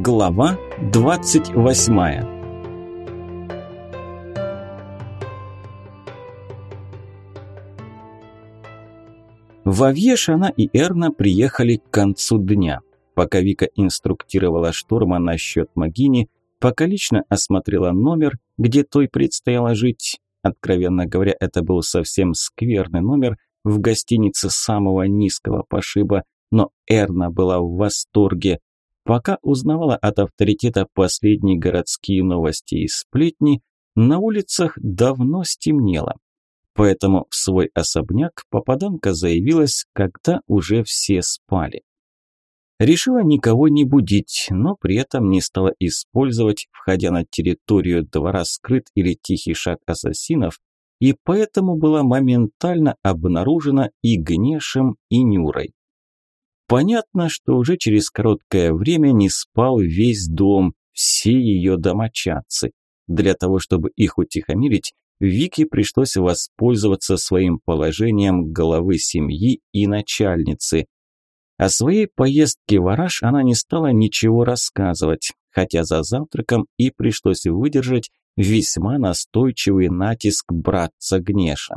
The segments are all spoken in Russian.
Глава 28 В Авьеш она и Эрна приехали к концу дня. Пока Вика инструктировала штурма насчет Магини, пока лично осмотрела номер, где той предстояло жить. Откровенно говоря, это был совсем скверный номер в гостинице самого низкого пошиба, но Эрна была в восторге. Пока узнавала от авторитета последние городские новости и сплетни, на улицах давно стемнело. Поэтому в свой особняк попаданка заявилась, когда уже все спали. Решила никого не будить, но при этом не стала использовать, входя на территорию двора скрыт или тихий шаг ассасинов, и поэтому была моментально обнаружена и Гнешем, и Нюрой. Понятно, что уже через короткое время не спал весь дом, все ее домочадцы. Для того, чтобы их утихомирить, Вике пришлось воспользоваться своим положением главы семьи и начальницы. О своей поездке в Араш она не стала ничего рассказывать, хотя за завтраком и пришлось выдержать весьма настойчивый натиск братца Гнеша.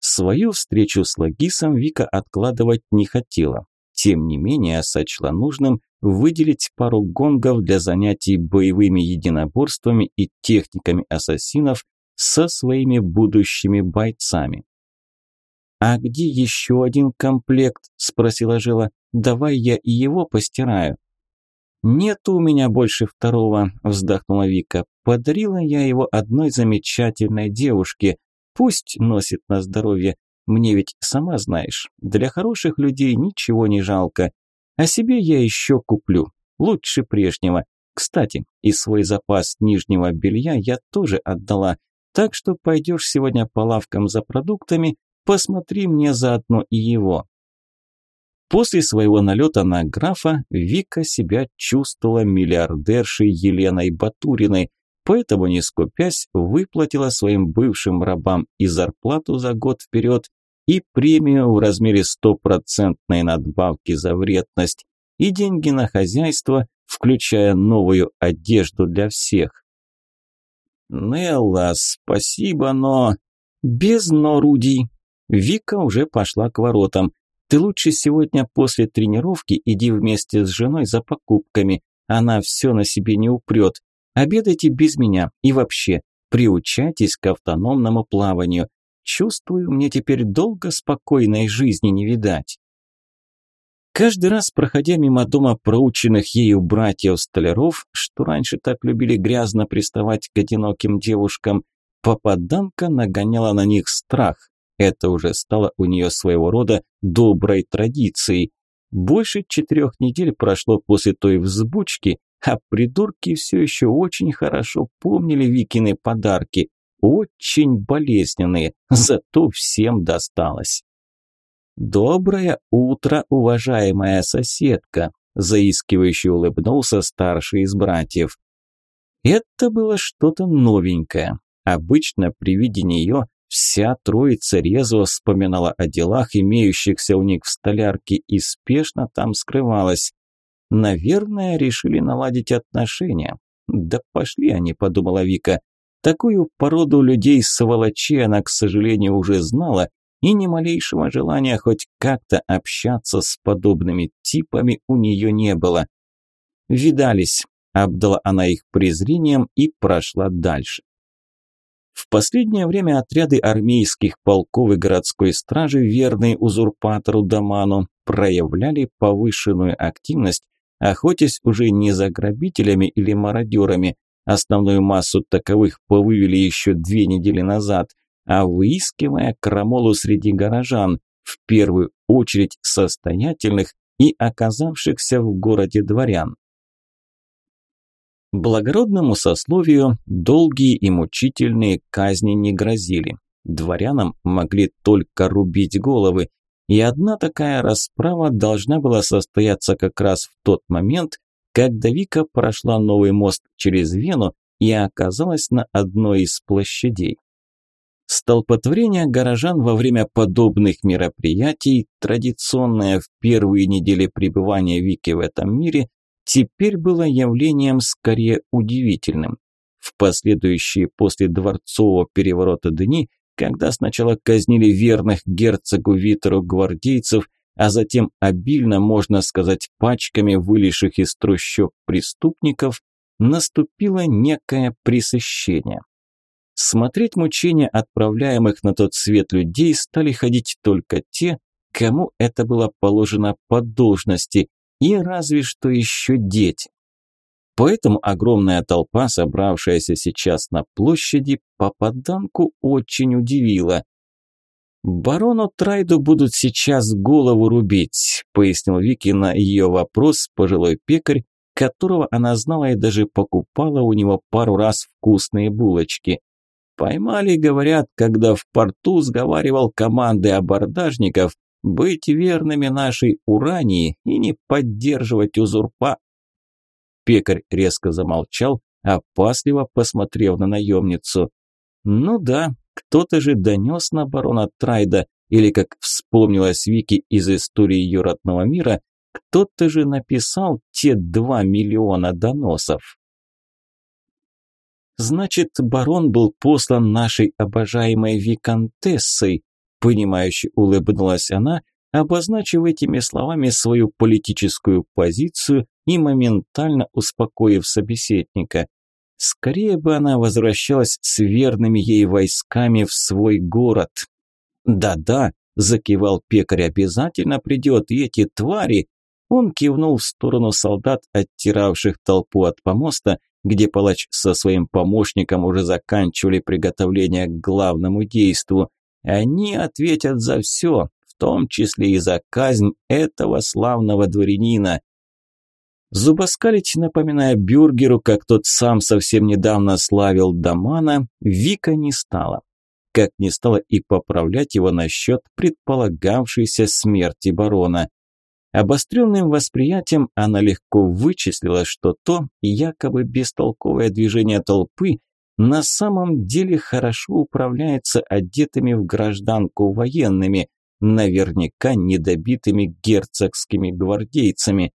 Свою встречу с Лагисом Вика откладывать не хотела. Тем не менее, сочла нужным выделить пару гонгов для занятий боевыми единоборствами и техниками ассасинов со своими будущими бойцами. «А где еще один комплект?» – спросила Жила. «Давай я и его постираю». «Нет у меня больше второго», – вздохнула Вика. «Подарила я его одной замечательной девушке. Пусть носит на здоровье. Мне ведь, сама знаешь, для хороших людей ничего не жалко. А себе я еще куплю. Лучше прежнего. Кстати, и свой запас нижнего белья я тоже отдала. Так что пойдешь сегодня по лавкам за продуктами, посмотри мне заодно и его. После своего налета на графа Вика себя чувствовала миллиардершей Еленой Батуриной, поэтому, не скупясь, выплатила своим бывшим рабам и зарплату за год вперед, и премию в размере стопроцентной надбавки за вредность, и деньги на хозяйство, включая новую одежду для всех. «Нелла, спасибо, но...» «Без но, Руди!» Вика уже пошла к воротам. «Ты лучше сегодня после тренировки иди вместе с женой за покупками. Она все на себе не упрет. Обедайте без меня и вообще, приучайтесь к автономному плаванию. Чувствую, мне теперь долго спокойной жизни не видать. Каждый раз, проходя мимо дома проученных ею братьев-столяров, что раньше так любили грязно приставать к одиноким девушкам, попаданка нагоняла на них страх. Это уже стало у нее своего рода доброй традицией. Больше четырех недель прошло после той взбучки, а придурки все еще очень хорошо помнили Викины подарки очень болезненные, зато всем досталось. «Доброе утро, уважаемая соседка», – заискивающе улыбнулся старший из братьев. Это было что-то новенькое. Обычно при виде нее вся троица резво вспоминала о делах, имеющихся у них в столярке, и спешно там скрывалась. Наверное, решили наладить отношения. Да пошли они, подумала Вика. Такую породу людей-сволочей она, к сожалению, уже знала, и ни малейшего желания хоть как-то общаться с подобными типами у нее не было. «Видались», – обдала она их презрением и прошла дальше. В последнее время отряды армейских полков и городской стражи, верные узурпатору Даману, проявляли повышенную активность, охотясь уже не за грабителями или мародерами, Основную массу таковых повывели еще две недели назад, а выискивая крамолу среди горожан, в первую очередь состоятельных и оказавшихся в городе дворян. Благородному сословию долгие и мучительные казни не грозили. Дворянам могли только рубить головы, и одна такая расправа должна была состояться как раз в тот момент, когда Вика прошла новый мост через Вену и оказалась на одной из площадей. Столпотворение горожан во время подобных мероприятий, традиционное в первые недели пребывания Вики в этом мире, теперь было явлением скорее удивительным. В последующие после дворцового переворота дни, когда сначала казнили верных герцогу Витеру гвардейцев, а затем обильно, можно сказать, пачками вылезших из трущоб преступников, наступило некое пресыщение. Смотреть мучения отправляемых на тот свет людей стали ходить только те, кому это было положено по должности, и разве что еще дети. Поэтому огромная толпа, собравшаяся сейчас на площади, попаданку очень удивила. «Барону Трайду будут сейчас голову рубить», – пояснил Вики на ее вопрос пожилой пекарь, которого она знала и даже покупала у него пару раз вкусные булочки. Поймали, говорят, когда в порту сговаривал команды абордажников быть верными нашей Урании и не поддерживать узурпа. Пекарь резко замолчал, опасливо посмотрев на наемницу. Ну да, кто-то же донес на барона Трайда, или, как вспомнилось Вики из истории ее родного мира, кто-то же написал те два миллиона доносов. Значит, барон был послан нашей обожаемой виконтессой, понимающе улыбнулась она, обозначив этими словами свою политическую позицию и моментально успокоив собеседника. Скорее бы она возвращалась с верными ей войсками в свой город. «Да-да», – закивал пекарь, – «обязательно придет, и эти твари...» Он кивнул в сторону солдат, оттиравших толпу от помоста, где палач со своим помощником уже заканчивали приготовление к главному действу. Они ответят за все, том числе и за казнь этого славного дворянина. Зубоскалить, напоминая Бюргеру, как тот сам совсем недавно славил Дамана, Вика не стала. Как не стала и поправлять его насчет предполагавшейся смерти барона. Обостренным восприятием она легко вычислила, что то якобы бестолковое движение толпы на самом деле хорошо управляется одетыми в гражданку военными, наверняка недобитыми герцогскими гвардейцами.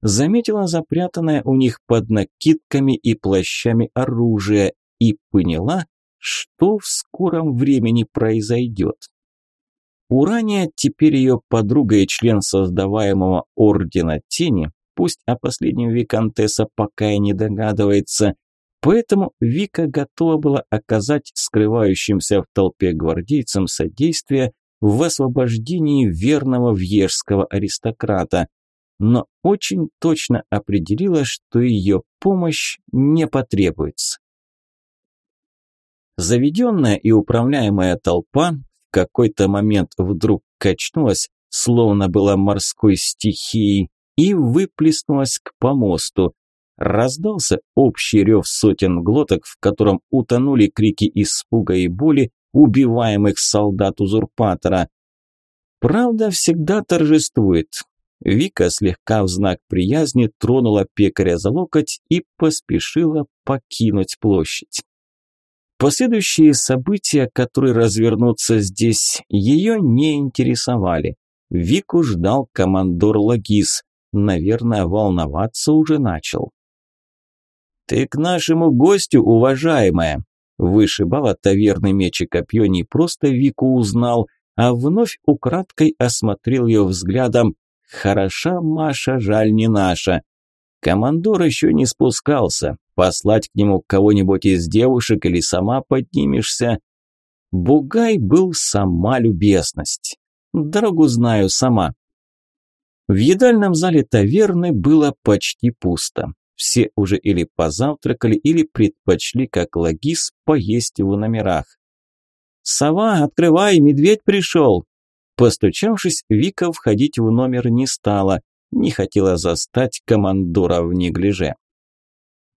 Заметила запрятанное у них под накидками и плащами оружие и поняла, что в скором времени произойдет. Урания, теперь ее подруга и член создаваемого Ордена Тени, пусть о последнем Викантесса пока и не догадывается, поэтому Вика готова была оказать скрывающимся в толпе гвардейцам содействие в освобождении верного вьежского аристократа, но очень точно определила, что ее помощь не потребуется. Заведенная и управляемая толпа в какой-то момент вдруг качнулась, словно была морской стихией, и выплеснулась к помосту. Раздался общий рев сотен глоток, в котором утонули крики испуга и боли убиваемых солдат-узурпатора. Правда всегда торжествует. Вика слегка в знак приязни тронула пекаря за локоть и поспешила покинуть площадь. Последующие события, которые развернутся здесь, ее не интересовали. Вику ждал командор Лагис. Наверное, волноваться уже начал. «Ты к нашему гостю, уважаемая!» Вышибала таверны меч и копье не просто Вику узнал, а вновь украдкой осмотрел ее взглядом. «Хороша Маша, жаль не наша!» Командор еще не спускался. Послать к нему кого-нибудь из девушек или сама поднимешься? Бугай был сама любезность. Дорогу знаю сама. В едальном зале таверны было почти пусто. Все уже или позавтракали, или предпочли, как логис, поесть в номерах. «Сова, открывай, медведь пришел!» Постучавшись, Вика входить в номер не стала, не хотела застать командора в неглиже.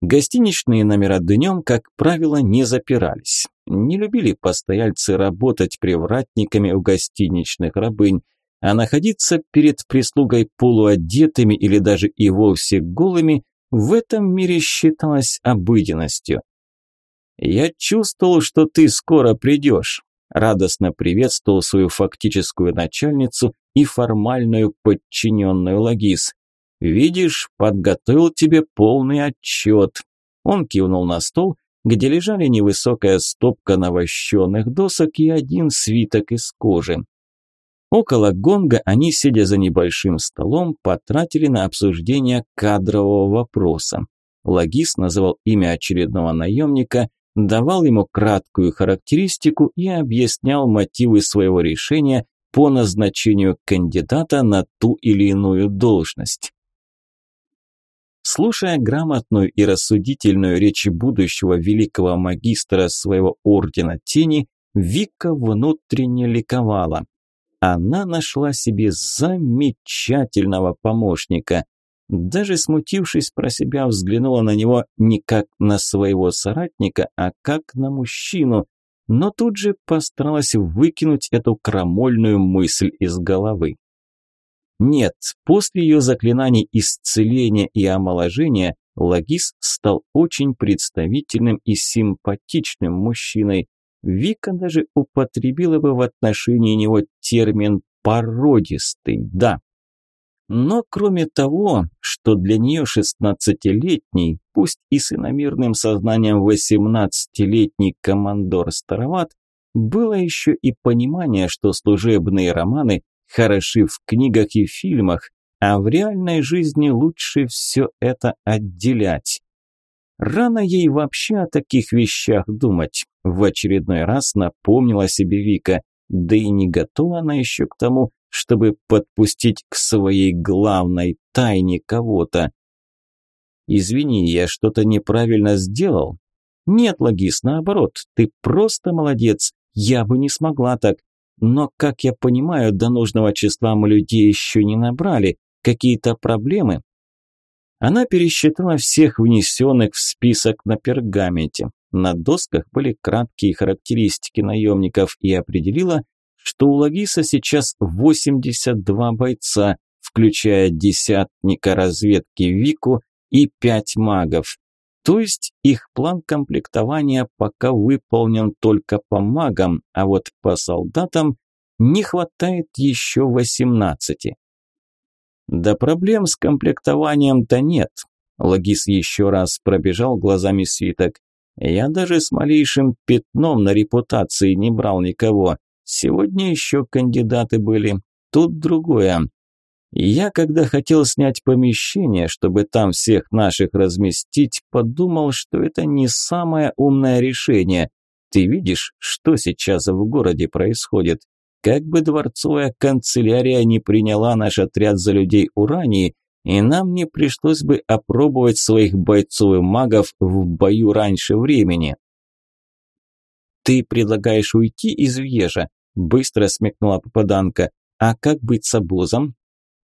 Гостиничные номера днем, как правило, не запирались. Не любили постояльцы работать привратниками у гостиничных рабынь, а находиться перед прислугой полуодетыми или даже и вовсе голыми в этом мире считалось обыденностью. «Я чувствовал, что ты скоро придешь», – радостно приветствовал свою фактическую начальницу и формальную подчиненную Лагис. Видишь, подготовил тебе полный отчет. Он кивнул на стол, где лежали невысокая стопка навощенных досок и один свиток из кожи. Около гонга они, сидя за небольшим столом, потратили на обсуждение кадрового вопроса. Логис называл имя очередного наемника, давал ему краткую характеристику и объяснял мотивы своего решения по назначению кандидата на ту или иную должность. Слушая грамотную и рассудительную речь будущего великого магистра своего ордена тени, Вика внутренне ликовала. Она нашла себе замечательного помощника. Даже смутившись про себя, взглянула на него не как на своего соратника, а как на мужчину, но тут же постаралась выкинуть эту крамольную мысль из головы. Нет, после ее заклинаний исцеления и омоложения Лагис стал очень представительным и симпатичным мужчиной. Вика даже употребила бы в отношении него термин «породистый», да. Но кроме того, что для нее шестнадцатилетний, пусть и с иномирным сознанием восемнадцатилетний командор староват, было еще и понимание, что служебные романы хороши в книгах и фильмах, а в реальной жизни лучше все это отделять. Рано ей вообще о таких вещах думать. В очередной раз напомнила себе Вика, да и не готова она еще к тому, чтобы подпустить к своей главной тайне кого-то. «Извини, я что-то неправильно сделал?» «Нет, Логис, наоборот, ты просто молодец. Я бы не смогла так. Но, как я понимаю, до нужного числа мы людей еще не набрали. Какие-то проблемы?» Она пересчитала всех внесенных в список на пергаменте. На досках были краткие характеристики наемников и определила, что у Лагиса сейчас 82 бойца, включая десятника разведки Вику и пять магов. То есть их план комплектования пока выполнен только по магам, а вот по солдатам не хватает еще 18. Да проблем с комплектованием-то нет. Логис еще раз пробежал глазами свиток. Я даже с малейшим пятном на репутации не брал никого. Сегодня еще кандидаты были. Тут другое. Я, когда хотел снять помещение, чтобы там всех наших разместить, подумал, что это не самое умное решение. Ты видишь, что сейчас в городе происходит? Как бы дворцовая канцелярия не приняла наш отряд за людей Урании, и нам не пришлось бы опробовать своих бойцов и магов в бою раньше времени. «Ты предлагаешь уйти из Вьежа?» – быстро смекнула попаданка. «А как быть с обозом?»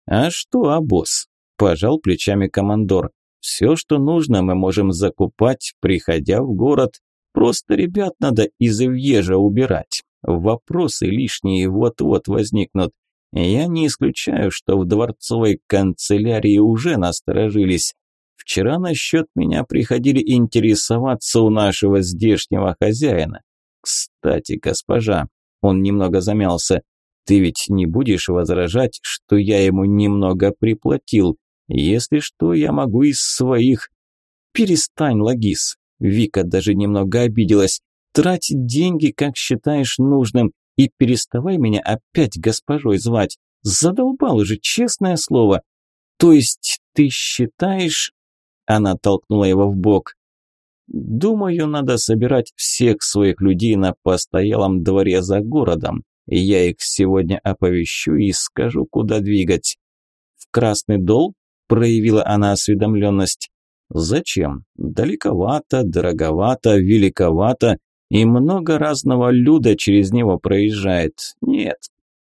«А что обоз?» – пожал плечами командор. «Все, что нужно, мы можем закупать, приходя в город. Просто ребят надо из Вьежа убирать. Вопросы лишние вот-вот возникнут. Я не исключаю, что в дворцовой канцелярии уже насторожились. Вчера насчет меня приходили интересоваться у нашего здешнего хозяина. Кстати, госпожа, он немного замялся. Ты ведь не будешь возражать, что я ему немного приплатил. Если что, я могу из своих... Перестань, Лагис. Вика даже немного обиделась. Трать деньги, как считаешь нужным, и переставай меня опять госпожой звать. Задолбал уже, честное слово. То есть ты считаешь... Она толкнула его в бок. Думаю, надо собирать всех своих людей на постоялом дворе за городом. Я их сегодня оповещу и скажу, куда двигать. В Красный Дол проявила она осведомленность. Зачем? Далековато, дороговато, великовато и много разного люда через него проезжает. Нет,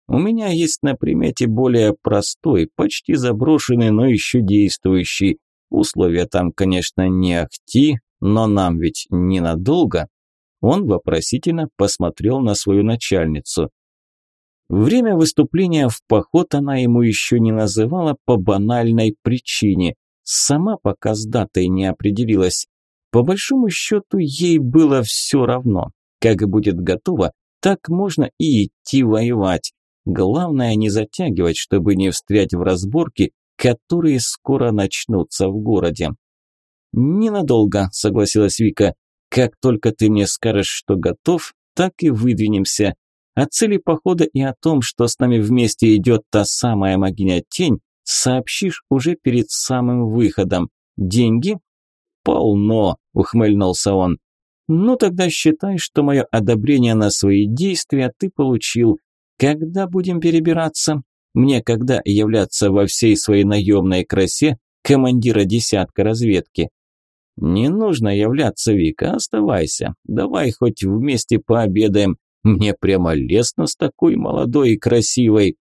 у меня есть на примете более простой, почти заброшенный, но еще действующий. Условия там, конечно, не ахти, но нам ведь ненадолго. Он вопросительно посмотрел на свою начальницу. Время выступления в поход она ему еще не называла по банальной причине. Сама пока с датой не определилась. По большому счету ей было все равно. Как будет готово, так можно и идти воевать. Главное не затягивать, чтобы не встрять в разборки которые скоро начнутся в городе. «Ненадолго», – согласилась Вика. «Как только ты мне скажешь, что готов, так и выдвинемся. О цели похода и о том, что с нами вместе идет та самая могиня-тень, сообщишь уже перед самым выходом. Деньги?» «Полно», – ухмыльнулся он. «Ну тогда считай, что мое одобрение на свои действия ты получил. Когда будем перебираться? Мне когда являться во всей своей наемной красе командира десятка разведки?» «Не нужно являться, Вика, оставайся. Давай хоть вместе пообедаем. Мне прямо лестно с такой молодой и красивой».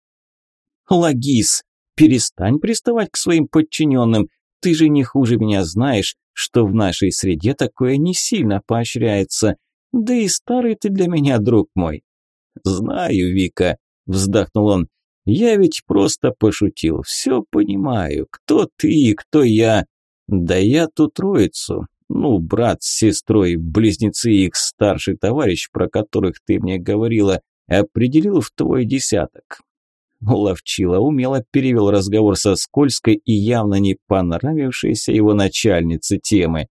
«Лагис, перестань приставать к своим подчиненным. Ты же не хуже меня знаешь, что в нашей среде такое не сильно поощряется. Да и старый ты для меня, друг мой». «Знаю, Вика», – вздохнул он. «Я ведь просто пошутил. Все понимаю. Кто ты и кто я. Да я ту троицу, ну, брат с сестрой, близнецы и их старший товарищ, про которых ты мне говорила, определил в твой десяток. Ловчила умело перевел разговор со скользкой и явно не понравившейся его начальнице темы.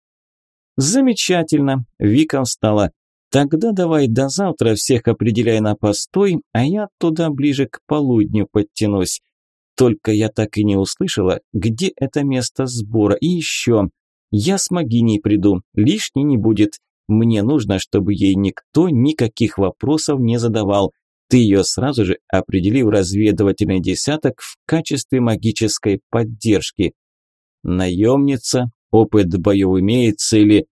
«Замечательно», – Вика встала. «Тогда давай до завтра всех определяй на постой, а я туда ближе к полудню подтянусь. Только я так и не услышала, где это место сбора. И еще, я с Магиней приду, лишней не будет. Мне нужно, чтобы ей никто никаких вопросов не задавал. Ты ее сразу же определи в разведывательный десяток в качестве магической поддержки. Наемница, опыт боев имеется или...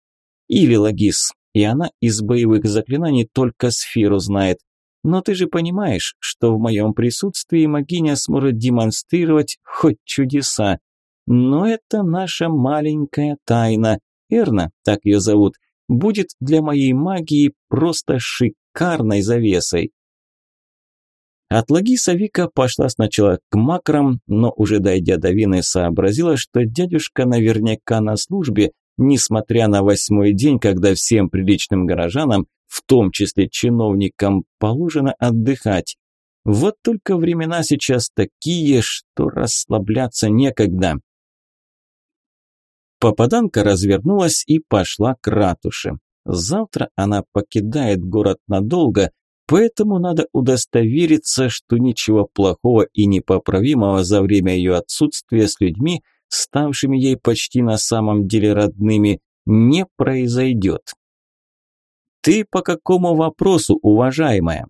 Или логис. И она из боевых заклинаний только сферу знает. Но ты же понимаешь, что в моем присутствии магиня сможет демонстрировать хоть чудеса. Но это наша маленькая тайна. Эрна, так ее зовут, будет для моей магии просто шикарной завесой. От Лагиса Вика пошла сначала к макрам, но уже дойдя до Вины сообразила, что дядюшка наверняка на службе, несмотря на восьмой день, когда всем приличным горожанам в том числе чиновникам, положено отдыхать. Вот только времена сейчас такие, что расслабляться некогда. Попаданка развернулась и пошла к ратуше. Завтра она покидает город надолго, поэтому надо удостовериться, что ничего плохого и непоправимого за время ее отсутствия с людьми, ставшими ей почти на самом деле родными, не произойдет. «Ты по какому вопросу, уважаемая?»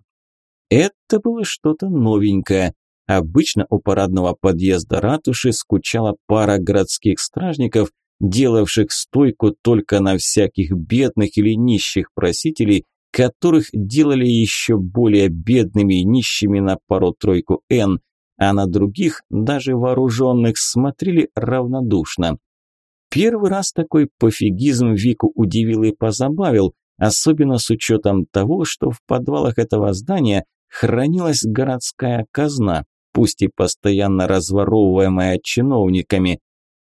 Это было что-то новенькое. Обычно у парадного подъезда ратуши скучала пара городских стражников, делавших стойку только на всяких бедных или нищих просителей, которых делали еще более бедными и нищими на пару-тройку «Н», а на других, даже вооруженных, смотрели равнодушно. Первый раз такой пофигизм Вику удивил и позабавил, особенно с учетом того, что в подвалах этого здания хранилась городская казна, пусть и постоянно разворовываемая чиновниками.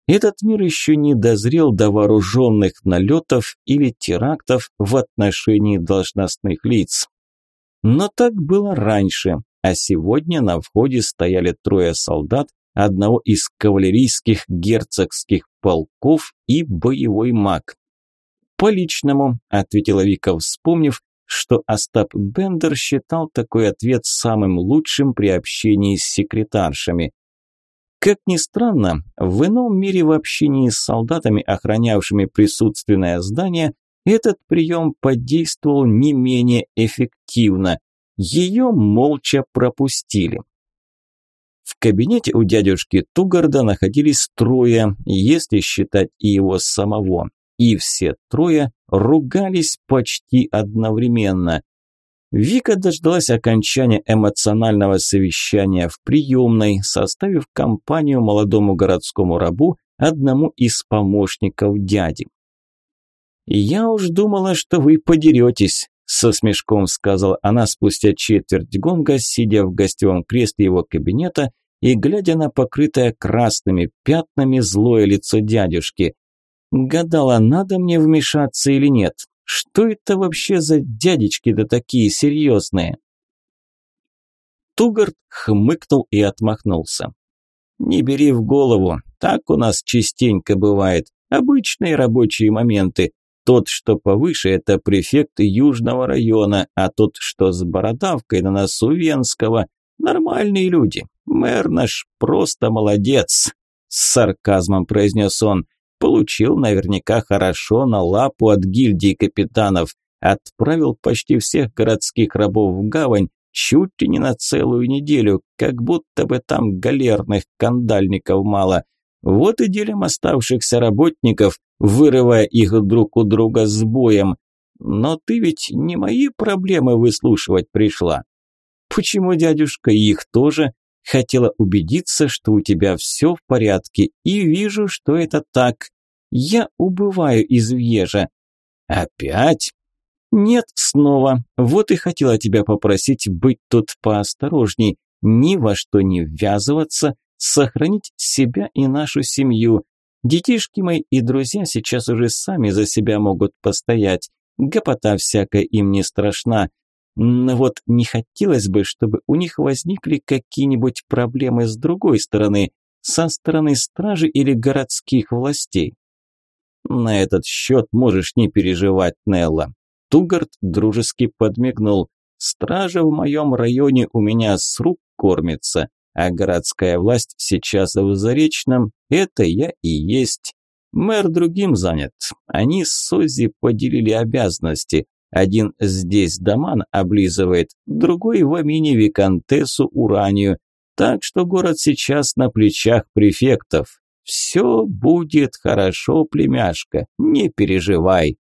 Этот мир еще не дозрел до вооруженных налетов или терактов в отношении должностных лиц. Но так было раньше, а сегодня на входе стояли трое солдат одного из кавалерийских герцогских полков и боевой маг. «По личному», – ответила Вика, вспомнив, что Остап Бендер считал такой ответ самым лучшим при общении с секретаршами. Как ни странно, в ином мире в общении с солдатами, охранявшими присутственное здание, этот прием подействовал не менее эффективно. Ее молча пропустили. В кабинете у дядюшки Тугарда находились трое, если считать и его самого и все трое ругались почти одновременно. Вика дождалась окончания эмоционального совещания в приемной, составив компанию молодому городскому рабу, одному из помощников дяди. «Я уж думала, что вы подеретесь», – со смешком сказала она спустя четверть гонга, сидя в гостевом кресле его кабинета и глядя на покрытое красными пятнами злое лицо дядюшки. Гадала, надо мне вмешаться или нет. Что это вообще за дядечки-то такие серьезные? Тугард хмыкнул и отмахнулся. Не бери в голову, так у нас частенько бывает. Обычные рабочие моменты. Тот, что повыше, это префект Южного района, а тот, что с бородавкой на носу Венского, нормальные люди. Мэр наш просто молодец, с сарказмом произнес он. Получил наверняка хорошо на лапу от гильдии капитанов. Отправил почти всех городских рабов в гавань, чуть ли не на целую неделю, как будто бы там галерных кандальников мало. Вот и делим оставшихся работников, вырывая их друг у друга с боем. Но ты ведь не мои проблемы выслушивать пришла. Почему, дядюшка, их тоже? Хотела убедиться, что у тебя все в порядке, и вижу, что это так. Я убываю из Вьежа. Опять? Нет, снова. Вот и хотела тебя попросить быть тут поосторожней, ни во что не ввязываться, сохранить себя и нашу семью. Детишки мои и друзья сейчас уже сами за себя могут постоять. Гопота всякая им не страшна. Но вот не хотелось бы, чтобы у них возникли какие-нибудь проблемы с другой стороны, со стороны стражи или городских властей. На этот счет можешь не переживать, Нелла. Тугард дружески подмигнул. Стража в моем районе у меня с рук кормится, а городская власть сейчас в Заречном – это я и есть. Мэр другим занят. Они с Сози поделили обязанности. Один здесь Даман облизывает, другой в Амине Викантессу Уранию. Так что город сейчас на плечах префектов. Все будет хорошо, племяшка, не переживай.